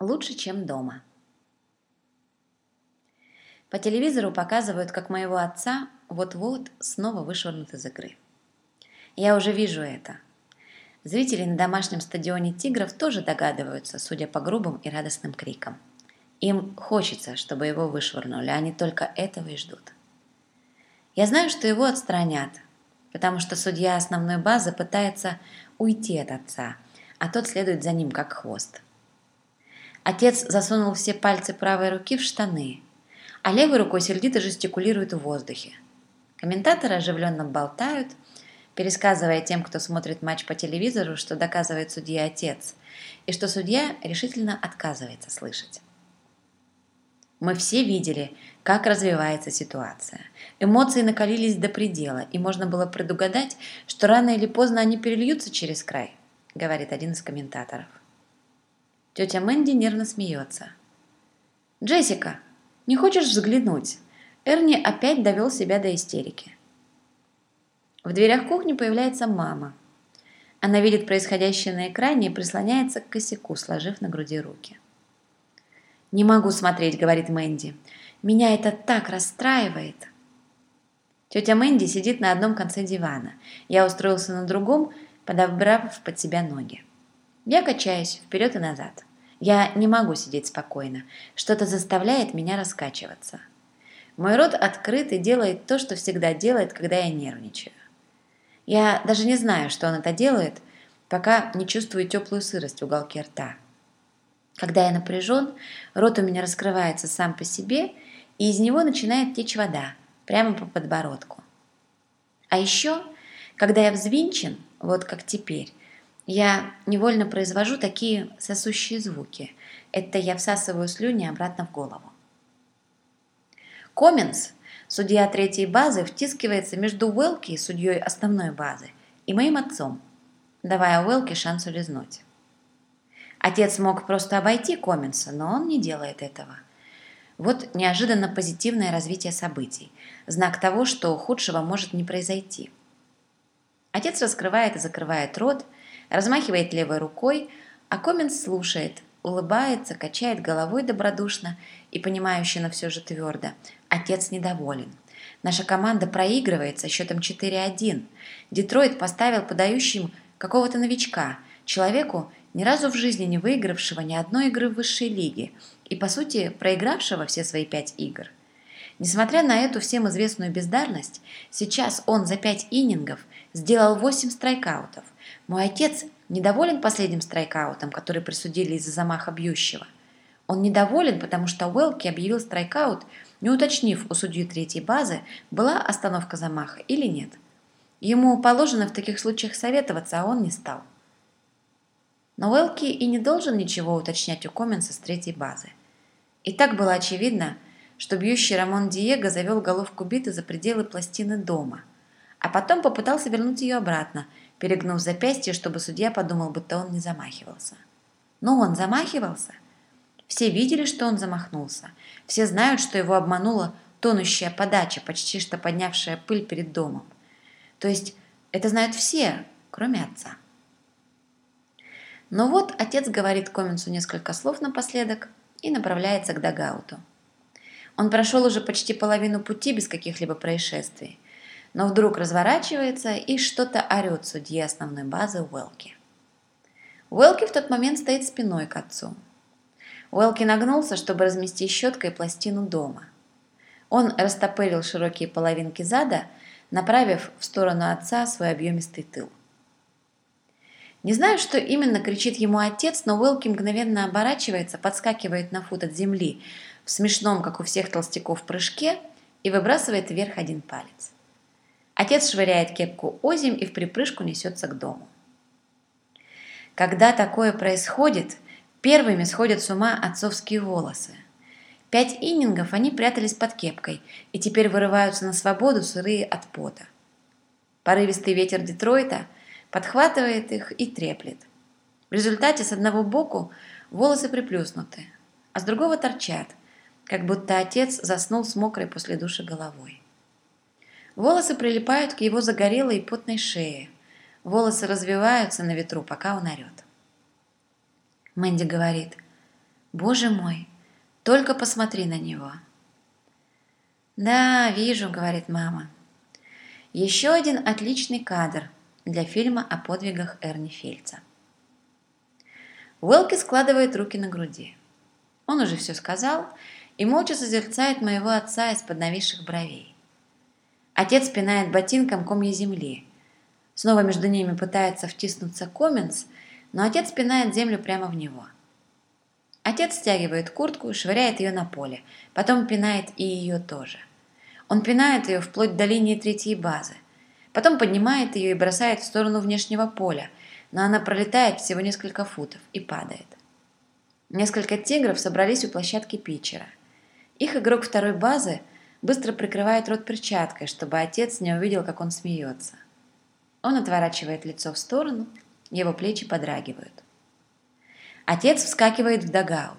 Лучше, чем дома. По телевизору показывают, как моего отца вот-вот снова вышвырнут из игры. Я уже вижу это. Зрители на домашнем стадионе «Тигров» тоже догадываются, судя по грубым и радостным крикам. Им хочется, чтобы его вышвырнули, они только этого и ждут. Я знаю, что его отстранят, потому что судья основной базы пытается уйти от отца, а тот следует за ним как хвост – Отец засунул все пальцы правой руки в штаны, а левой рукой сердито жестикулирует в воздухе. Комментаторы оживленно болтают, пересказывая тем, кто смотрит матч по телевизору, что доказывает судья отец, и что судья решительно отказывается слышать. Мы все видели, как развивается ситуация. Эмоции накалились до предела, и можно было предугадать, что рано или поздно они перельются через край, говорит один из комментаторов. Тетя Мэнди нервно смеется. «Джессика, не хочешь взглянуть?» Эрни опять довел себя до истерики. В дверях кухни появляется мама. Она видит происходящее на экране и прислоняется к косяку, сложив на груди руки. «Не могу смотреть», — говорит Мэнди. «Меня это так расстраивает». Тетя Мэнди сидит на одном конце дивана. Я устроился на другом, подобрав под себя ноги. Я качаюсь вперед и назад. Я не могу сидеть спокойно. Что-то заставляет меня раскачиваться. Мой рот открыт и делает то, что всегда делает, когда я нервничаю. Я даже не знаю, что он это делает, пока не чувствую теплую сырость в уголке рта. Когда я напряжен, рот у меня раскрывается сам по себе, и из него начинает течь вода, прямо по подбородку. А еще, когда я взвинчен, вот как теперь, я невольно произвожу такие сосущие звуки. Это я всасываю слюни обратно в голову. Коменс, судья третьей базы, втискивается между Уэлки, судьей основной базы, и моим отцом, давая Уэлке шанс улизнуть. Отец мог просто обойти Коменса, но он не делает этого. Вот неожиданно позитивное развитие событий, знак того, что худшего может не произойти. Отец раскрывает и закрывает рот – размахивает левой рукой, а Коменс слушает, улыбается, качает головой добродушно и понимающе, но все же твердо. Отец недоволен. Наша команда проигрывает со счетом 4-1. Детройт поставил подающим какого-то новичка, человеку, ни разу в жизни не выигравшего ни одной игры в высшей лиге и, по сути, проигравшего все свои пять игр. Несмотря на эту всем известную бездарность, сейчас он за пять иннингов сделал 8 страйкаутов – мой отец недоволен последним страйкаутом, который присудили из-за замаха бьющего. Он недоволен, потому что Уэлки объявил страйкаут, не уточнив у судьи третьей базы, была остановка замаха или нет. Ему положено в таких случаях советоваться, а он не стал. Но Уэлки и не должен ничего уточнять у Коменса с третьей базы. И так было очевидно, что бьющий Рамон Диего завел головку биты за пределы пластины дома, а потом попытался вернуть ее обратно – перегнув запястье, чтобы судья подумал, будто он не замахивался. Но он замахивался. Все видели, что он замахнулся. Все знают, что его обманула тонущая подача, почти что поднявшая пыль перед домом. То есть это знают все, кроме отца. Но вот отец говорит Коминсу несколько слов напоследок и направляется к Дагауту. Он прошел уже почти половину пути без каких-либо происшествий но вдруг разворачивается и что-то орет судье основной базы Уэлки. Уэлки в тот момент стоит спиной к отцу. Уэлки нагнулся, чтобы разместить щеткой пластину дома. Он растопырил широкие половинки зада, направив в сторону отца свой объемистый тыл. Не знаю, что именно кричит ему отец, но Уэлки мгновенно оборачивается, подскакивает на фут от земли в смешном, как у всех толстяков, прыжке и выбрасывает вверх один палец. Отец швыряет кепку озим и в припрыжку несется к дому. Когда такое происходит, первыми сходят с ума отцовские волосы. Пять иннингов они прятались под кепкой и теперь вырываются на свободу сырые от пота. Порывистый ветер Детройта подхватывает их и треплет. В результате с одного боку волосы приплюснуты, а с другого торчат, как будто отец заснул с мокрой после душа головой. Волосы прилипают к его загорелой и потной шее. Волосы развиваются на ветру, пока он орет. Мэнди говорит, Боже мой, только посмотри на него. Да, вижу, говорит мама. Еще один отличный кадр для фильма о подвигах Эрни Фельца. Уэлки складывает руки на груди. Он уже все сказал и молча созерцает моего отца из-под нависших бровей. Отец пинает ботинком комья земли. Снова между ними пытается втиснуться Коменс, но отец пинает землю прямо в него. Отец стягивает куртку швыряет ее на поле, потом пинает и ее тоже. Он пинает ее вплоть до линии третьей базы, потом поднимает ее и бросает в сторону внешнего поля, но она пролетает всего несколько футов и падает. Несколько тигров собрались у площадки питчера. Их игрок второй базы быстро прикрывает рот перчаткой, чтобы отец не увидел, как он смеется. Он отворачивает лицо в сторону, его плечи подрагивают. Отец вскакивает в дагаут.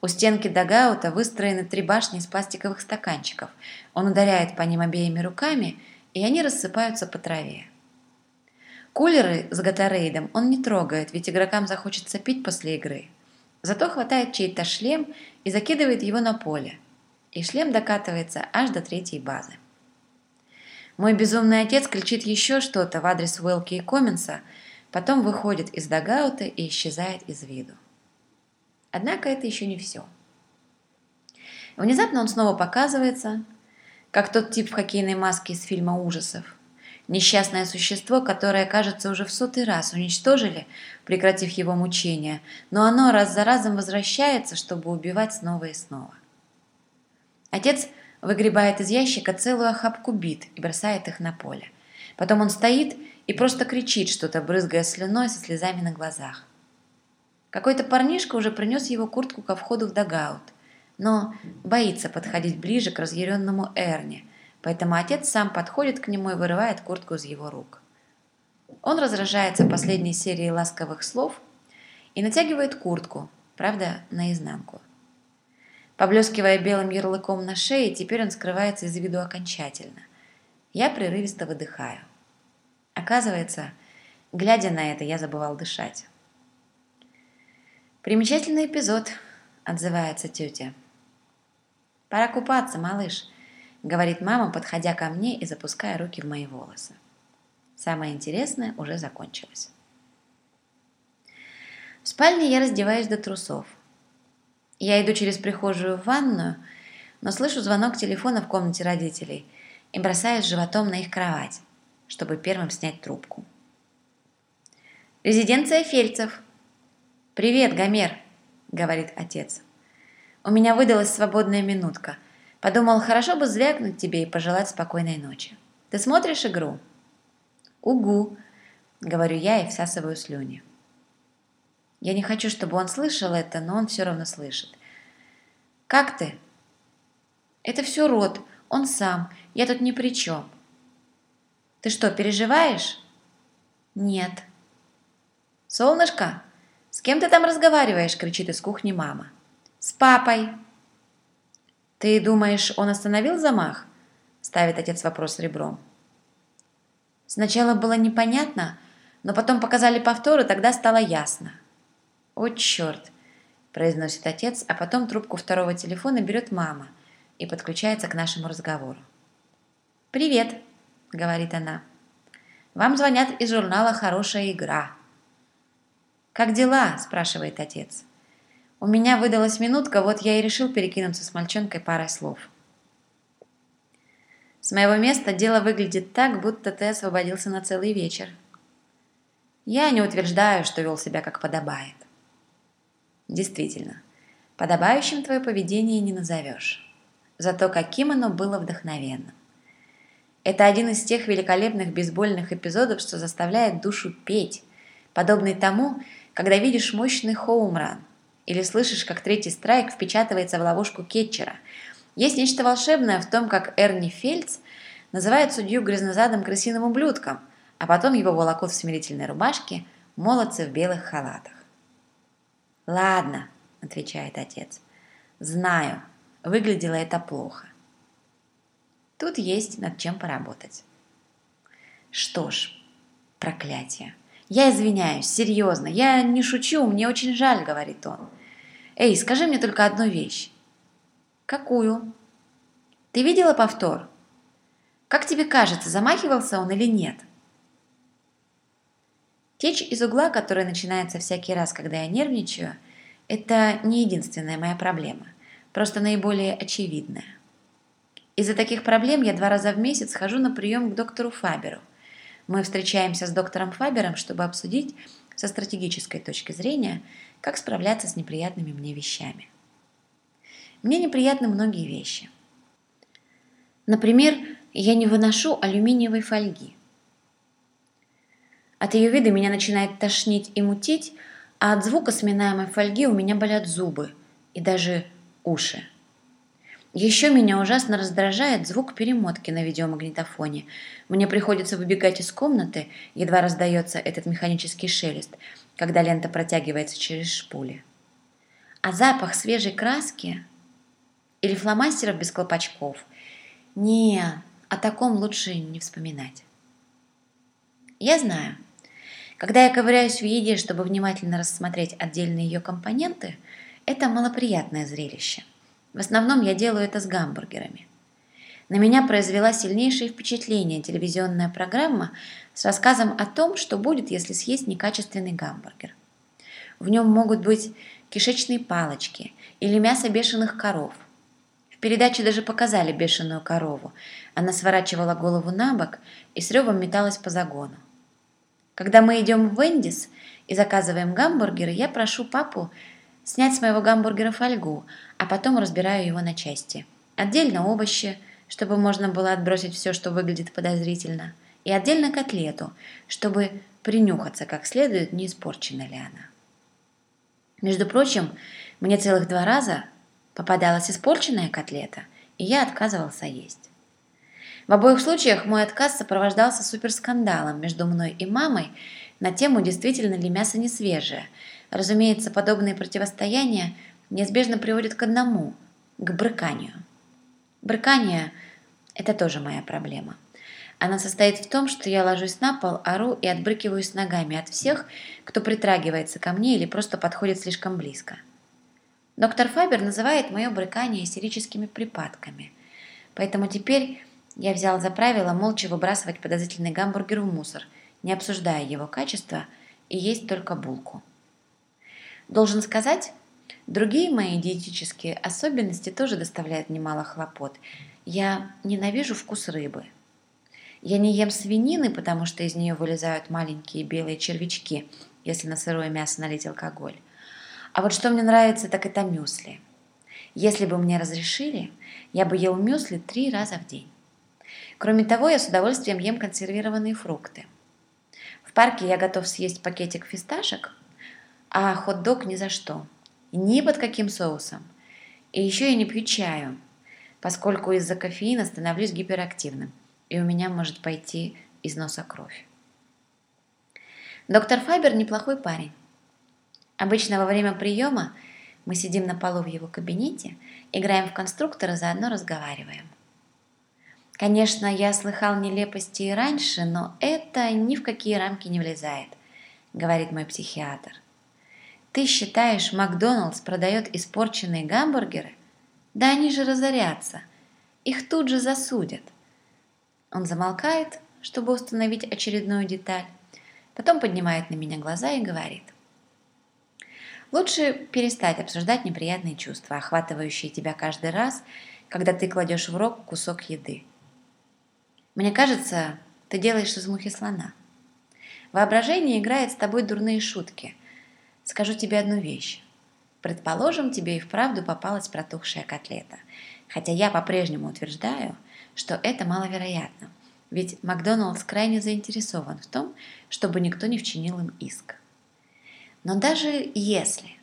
У стенки дагаута выстроены три башни из пластиковых стаканчиков. Он ударяет по ним обеими руками, и они рассыпаются по траве. Кулеры с гатарейдом он не трогает, ведь игрокам захочется пить после игры. Зато хватает чей-то шлем и закидывает его на поле. И шлем докатывается аж до третьей базы. Мой безумный отец кричит еще что-то в адрес Уэлки и Коменса, потом выходит из дагаута и исчезает из виду. Однако это еще не все. Внезапно он снова показывается, как тот тип в хоккейной маске из фильма ужасов – Несчастное существо, которое, кажется, уже в сотый раз уничтожили, прекратив его мучения, но оно раз за разом возвращается, чтобы убивать снова и снова. Отец выгребает из ящика целую охапку бит и бросает их на поле. Потом он стоит и просто кричит что-то, брызгая слюной со слезами на глазах. Какой-то парнишка уже принес его куртку ко входу в дагаут, но боится подходить ближе к разъяренному Эрни – Поэтому отец сам подходит к нему и вырывает куртку из его рук. Он разражается последней серией ласковых слов и натягивает куртку, правда, наизнанку. Поблескивая белым ярлыком на шее, теперь он скрывается из виду окончательно. Я прерывисто выдыхаю. Оказывается, глядя на это, я забывал дышать. «Примечательный эпизод», — отзывается тетя. «Пора купаться, малыш», говорит мама, подходя ко мне и запуская руки в мои волосы. Самое интересное уже закончилось. В спальне я раздеваюсь до трусов. Я иду через прихожую в ванную, но слышу звонок телефона в комнате родителей и бросаюсь животом на их кровать, чтобы первым снять трубку. «Резиденция Фельцев!» «Привет, Гомер!» — говорит отец. «У меня выдалась свободная минутка — Подумал, хорошо бы звякнуть тебе и пожелать спокойной ночи. Ты смотришь игру? Угу, говорю я и всасываю слюни. Я не хочу, чтобы он слышал это, но он все равно слышит. Как ты? Это все рот, он сам, я тут ни при чем. Ты что, переживаешь? Нет. Солнышко, с кем ты там разговариваешь? кричит из кухни мама. С папой. «Ты думаешь, он остановил замах?» – ставит отец вопрос ребром. Сначала было непонятно, но потом показали повторы, тогда стало ясно. «О, черт!» – произносит отец, а потом трубку второго телефона берет мама и подключается к нашему разговору. «Привет!» – говорит она. «Вам звонят из журнала «Хорошая игра». «Как дела?» – спрашивает отец. У меня выдалась минутка, вот я и решил перекинуться с мальчонкой парой слов. С моего места дело выглядит так, будто ты освободился на целый вечер. Я не утверждаю, что вел себя как подобает. Действительно, подобающим твое поведение не назовешь. Зато каким оно было вдохновенным. Это один из тех великолепных бейсбольных эпизодов, что заставляет душу петь, подобный тому, когда видишь мощный хоумран – или слышишь, как третий страйк впечатывается в ловушку кетчера. Есть нечто волшебное в том, как Эрни Фельдс называет судью грязнозадым крысиным ублюдком, а потом его волокут в смирительной рубашке молодцы в белых халатах. «Ладно», — отвечает отец, — «знаю, выглядело это плохо. Тут есть над чем поработать». Что ж, проклятие. Я извиняюсь, серьезно, я не шучу, мне очень жаль, говорит он. Эй, скажи мне только одну вещь. Какую? Ты видела повтор? Как тебе кажется, замахивался он или нет? Течь из угла, которая начинается всякий раз, когда я нервничаю, это не единственная моя проблема, просто наиболее очевидная. Из-за таких проблем я два раза в месяц хожу на прием к доктору Фаберу. Мы встречаемся с доктором Фабером, чтобы обсудить со стратегической точки зрения, как справляться с неприятными мне вещами. Мне неприятны многие вещи. Например, я не выношу алюминиевой фольги – от ее вида меня начинает тошнить и мутить, а от звука сминаемой фольги у меня болят зубы и даже уши. Еще меня ужасно раздражает звук перемотки на видеомагнитофоне. Мне приходится выбегать из комнаты, едва раздается этот механический шелест, когда лента протягивается через шпули. А запах свежей краски или фломастеров без колпачков? Не, о таком лучше не вспоминать. Я знаю, когда я ковыряюсь в еде, чтобы внимательно рассмотреть отдельные ее компоненты, это малоприятное зрелище. В основном я делаю это с гамбургерами. На меня произвела сильнейшее впечатление телевизионная программа с рассказом о том, что будет, если съесть некачественный гамбургер. В нем могут быть кишечные палочки или мясо бешеных коров. В передаче даже показали бешеную корову. Она сворачивала голову на бок и с ревом металась по загону. Когда мы идем в Вендис и заказываем гамбургеры, я прошу папу снять с моего гамбургера фольгу, а потом разбираю его на части. Отдельно овощи, чтобы можно было отбросить все, что выглядит подозрительно, и отдельно котлету, чтобы принюхаться как следует, не испорчена ли она. Между прочим, мне целых два раза попадалась испорченная котлета, и я отказывался есть. В обоих случаях мой отказ сопровождался суперскандалом между мной и мамой на тему, действительно ли мясо не свежее. Разумеется, подобные противостояния неизбежно приводят к одному – к брыканию. Брыкание – это тоже моя проблема. Она состоит в том, что я ложусь на пол, ору и отбрыкиваюсь ногами от всех, кто притрагивается ко мне или просто подходит слишком близко. Доктор Фабер называет мое брыкание истерическими припадками. Поэтому теперь я взял за правило молча выбрасывать подозрительный гамбургер в мусор, не обсуждая его качество, и есть только булку. Должен сказать, другие мои диетические особенности тоже доставляют немало хлопот. Я ненавижу вкус рыбы. Я не ем свинины, потому что из нее вылезают маленькие белые червячки, если на сырое мясо налить алкоголь. А вот что мне нравится, так это мюсли. Если бы мне разрешили, я бы ел мюсли три раза в день. Кроме того, я с удовольствием ем консервированные фрукты. В парке я готов съесть пакетик фисташек, а хот-дог ни за что. Ни под каким соусом. И еще я не пью чаю, поскольку из-за кофеина становлюсь гиперактивным, и у меня может пойти из носа кровь. Доктор Файбер неплохой парень. Обычно во время приема мы сидим на полу в его кабинете, играем в конструктора, заодно разговариваем. Конечно, я слыхал нелепости и раньше, но это ни в какие рамки не влезает, говорит мой психиатр. Ты считаешь, Макдоналдс продает испорченные гамбургеры? Да они же разорятся. Их тут же засудят. Он замолкает, чтобы установить очередную деталь, потом поднимает на меня глаза и говорит. Лучше перестать обсуждать неприятные чувства, охватывающие тебя каждый раз, когда ты кладешь в рот кусок еды. Мне кажется, ты делаешь из мухи слона. Воображение играет с тобой дурные шутки. Скажу тебе одну вещь. Предположим, тебе и вправду попалась протухшая котлета. Хотя я по-прежнему утверждаю, что это маловероятно. Ведь Макдоналдс крайне заинтересован в том, чтобы никто не вчинил им иск. Но даже если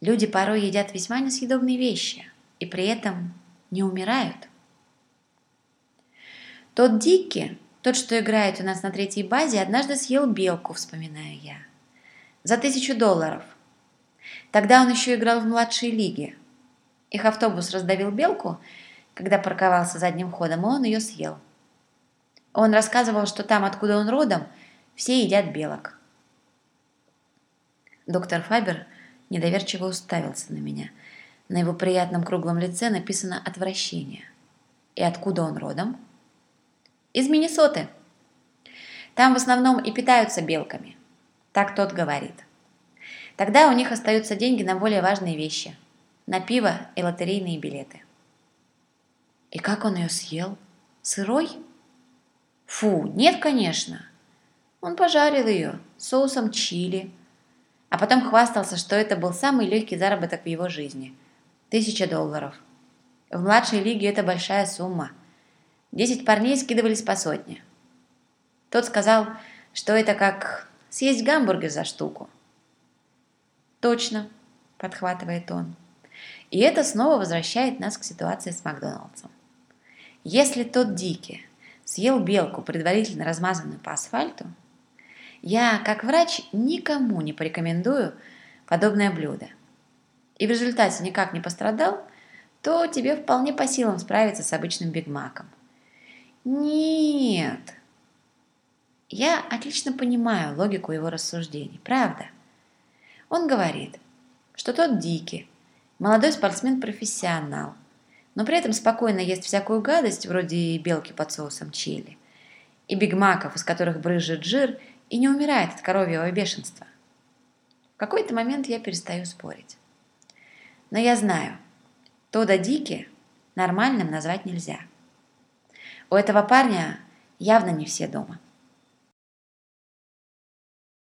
люди порой едят весьма несъедобные вещи и при этом не умирают, тот Дикки, тот, что играет у нас на третьей базе, однажды съел белку, вспоминаю я. За тысячу долларов. Тогда он еще играл в младшей лиге. Их автобус раздавил белку, когда парковался задним ходом, и он ее съел. Он рассказывал, что там, откуда он родом, все едят белок. Доктор Фабер недоверчиво уставился на меня. На его приятном круглом лице написано «отвращение». И откуда он родом? Из Миннесоты. Там в основном и питаются белками. Так тот говорит. Тогда у них остаются деньги на более важные вещи. На пиво и лотерейные билеты. И как он ее съел? Сырой? Фу, нет, конечно. Он пожарил ее соусом чили, а потом хвастался, что это был самый легкий заработок в его жизни. Тысяча долларов. В младшей лиге это большая сумма. Десять парней скидывались по сотне. Тот сказал, что это как съесть гамбургер за штуку. «Точно», – подхватывает он. И это снова возвращает нас к ситуации с Макдоналдсом. Если тот Дики съел белку, предварительно размазанную по асфальту, я, как врач, никому не порекомендую подобное блюдо. И в результате никак не пострадал, то тебе вполне по силам справиться с обычным бигмаком. Нет. Я отлично понимаю логику его рассуждений, правда. Он говорит, что тот дикий, молодой спортсмен-профессионал, но при этом спокойно ест всякую гадость, вроде белки под соусом чили, и бигмаков, из которых брызжет жир, и не умирает от коровьего бешенства. В какой-то момент я перестаю спорить. Но я знаю, Тода Дики нормальным назвать нельзя. У этого парня явно не все дома.